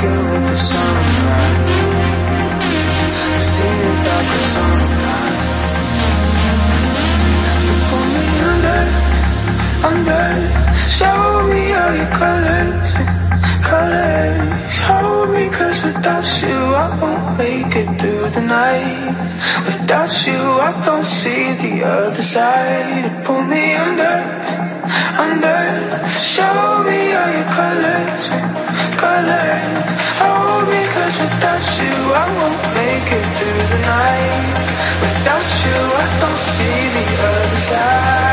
the sunlight So pull me under, under. Show me all your colors, colors. Hold without you I won't make it through the night. Without you I don't see the other side. Pull me under, under. Show me all your colors. Without you, I don't see the other side.